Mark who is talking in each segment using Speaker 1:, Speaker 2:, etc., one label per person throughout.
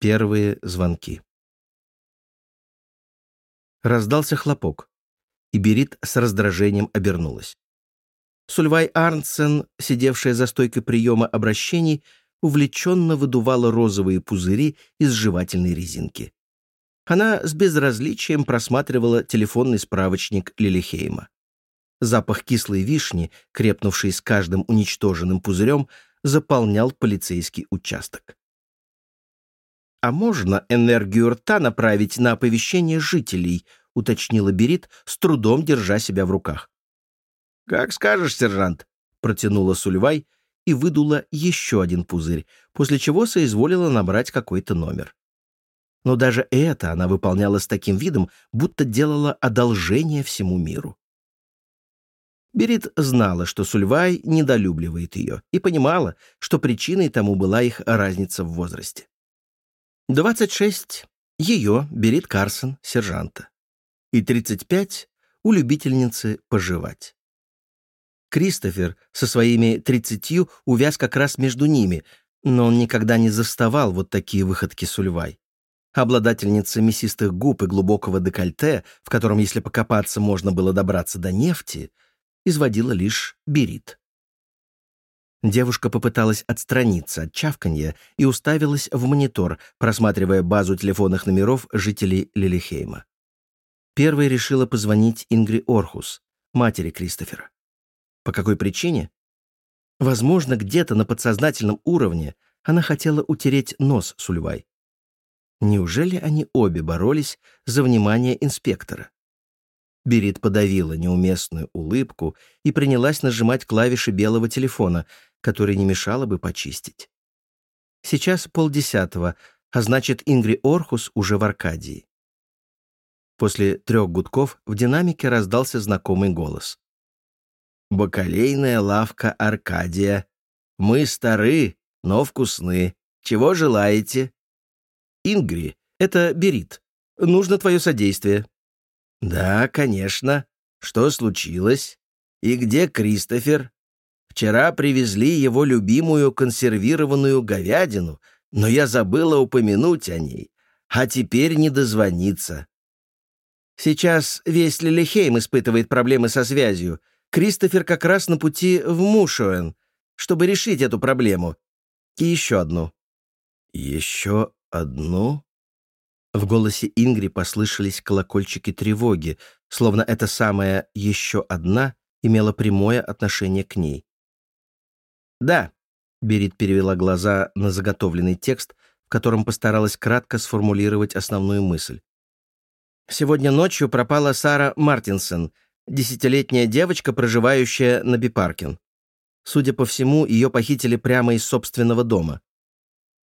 Speaker 1: Первые звонки. Раздался хлопок, и Берит с раздражением обернулась. Сульвай Арнсен, сидевшая за стойкой приема обращений, увлеченно выдувала розовые пузыри из жевательной резинки. Она с безразличием просматривала телефонный справочник Лилихейма. Запах кислой вишни, крепнувший с каждым уничтоженным пузырем, заполнял полицейский участок. «А можно энергию рта направить на оповещение жителей?» — уточнила Берит, с трудом держа себя в руках. «Как скажешь, сержант», — протянула Сульвай и выдула еще один пузырь, после чего соизволила набрать какой-то номер. Но даже это она выполняла с таким видом, будто делала одолжение всему миру. Берит знала, что Сульвай недолюбливает ее, и понимала, что причиной тому была их разница в возрасте. 26 — ее, Берит Карсон, сержанта. И 35 — у любительницы поживать. Кристофер со своими тридцатью увяз как раз между ними, но он никогда не заставал вот такие выходки Сульвай. Обладательница мясистых губ и глубокого декольте, в котором, если покопаться, можно было добраться до нефти, изводила лишь Берит. Девушка попыталась отстраниться от чавканья и уставилась в монитор, просматривая базу телефонных номеров жителей Лилихейма. Первой решила позвонить Ингри Орхус, матери Кристофера. По какой причине? Возможно, где-то на подсознательном уровне она хотела утереть нос Сульвай. Неужели они обе боролись за внимание инспектора? Берит подавила неуместную улыбку и принялась нажимать клавиши белого телефона, который не мешало бы почистить. Сейчас полдесятого, а значит, Ингри Орхус уже в Аркадии. После трех гудков в динамике раздался знакомый голос. «Бакалейная лавка Аркадия. Мы стары, но вкусны. Чего желаете?» «Ингри, это Берит. Нужно твое содействие». «Да, конечно. Что случилось? И где Кристофер? Вчера привезли его любимую консервированную говядину, но я забыла упомянуть о ней, а теперь не дозвониться». Сейчас весь Лилихейм испытывает проблемы со связью. Кристофер как раз на пути в Мушуэн, чтобы решить эту проблему. И еще одну. Еще одну? В голосе Ингри послышались колокольчики тревоги, словно эта самая «еще одна» имела прямое отношение к ней. «Да», — Берит перевела глаза на заготовленный текст, в котором постаралась кратко сформулировать основную мысль. «Сегодня ночью пропала Сара Мартинсон, десятилетняя девочка, проживающая на Бипаркин. Судя по всему, ее похитили прямо из собственного дома.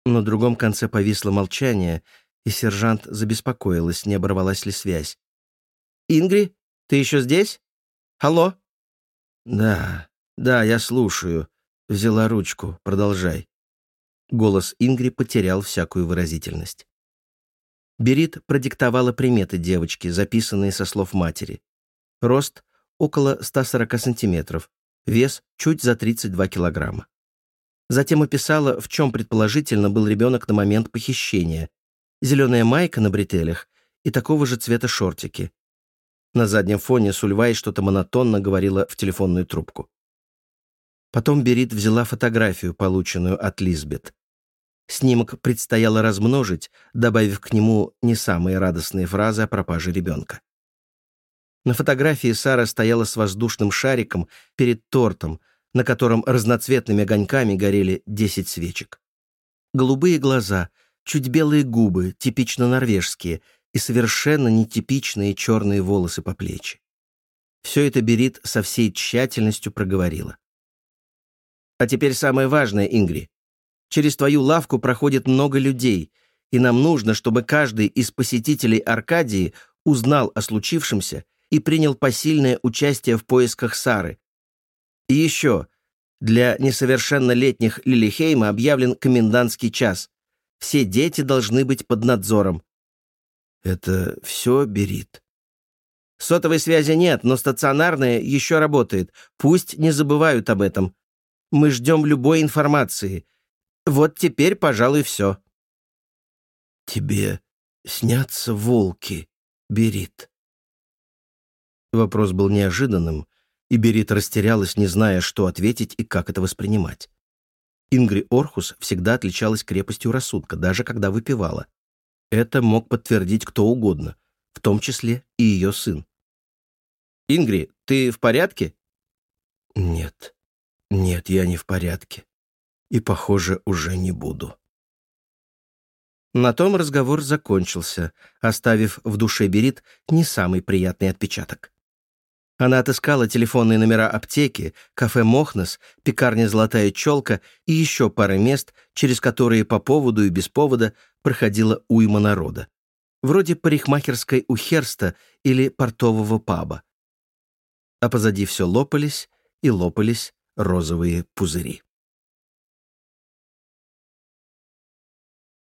Speaker 1: На другом конце повисло молчание, и сержант забеспокоилась, не оборвалась ли связь. «Ингри, ты еще здесь? Алло?» «Да, да, я слушаю». Взяла ручку. Продолжай. Голос Ингри потерял всякую выразительность. Берит продиктовала приметы девочки, записанные со слов матери. Рост — около 140 сантиметров, вес — чуть за 32 килограмма. Затем описала, в чем предположительно был ребенок на момент похищения, зеленая майка на бретелях и такого же цвета шортики. На заднем фоне Сульвай что-то монотонно говорила в телефонную трубку. Потом Берит взяла фотографию, полученную от Лизбет. Снимок предстояло размножить, добавив к нему не самые радостные фразы о пропаже ребенка. На фотографии Сара стояла с воздушным шариком перед тортом, на котором разноцветными огоньками горели десять свечек. Голубые глаза, чуть белые губы, типично норвежские, и совершенно нетипичные черные волосы по плечи. Все это Берит со всей тщательностью проговорила. «А теперь самое важное, Ингри. Через твою лавку проходит много людей, и нам нужно, чтобы каждый из посетителей Аркадии узнал о случившемся и принял посильное участие в поисках Сары. И еще, для несовершеннолетних Лилихейма объявлен комендантский час. Все дети должны быть под надзором. Это все берит. Сотовой связи нет, но стационарная еще работает. Пусть не забывают об этом. Мы ждем любой информации. Вот теперь, пожалуй, все. «Тебе снятся волки, Берит?» Вопрос был неожиданным, и Берит растерялась, не зная, что ответить и как это воспринимать. Ингри Орхус всегда отличалась крепостью рассудка, даже когда выпивала. Это мог подтвердить кто угодно, в том числе и ее сын. «Ингри, ты в порядке?» «Нет, нет, я не в порядке. И, похоже, уже не буду». На том разговор закончился, оставив в душе Берит не самый приятный отпечаток. Она отыскала телефонные номера аптеки, кафе «Мохнос», пекарня «Золотая челка» и еще пары мест, через которые по поводу и без повода проходила уйма народа. Вроде парикмахерской у Херста или портового паба. А позади все лопались и лопались розовые пузыри.